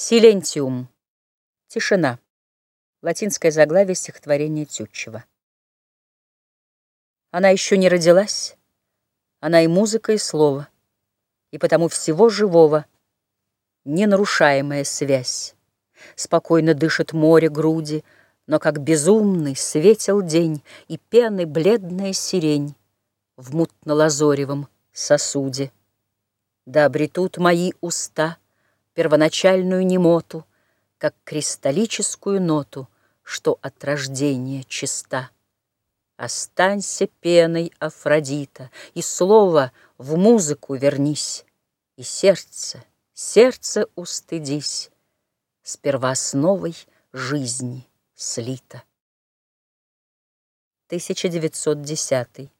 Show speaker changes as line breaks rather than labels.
Силентиум. Тишина. Латинское заглавие стихотворения Тютчева. Она еще не родилась, она и музыка, и слово, и потому всего живого ненарушаемая связь. Спокойно дышит море груди, но как безумный светил день, и пены бледная сирень в мутно-лазоревом сосуде. Да обретут мои уста — первоначальную немоту, как кристаллическую ноту, что от рождения чиста. Останься пеной Афродита, и слово в музыку вернись, и сердце, сердце устыдись, с первоосновой жизни слито. 1910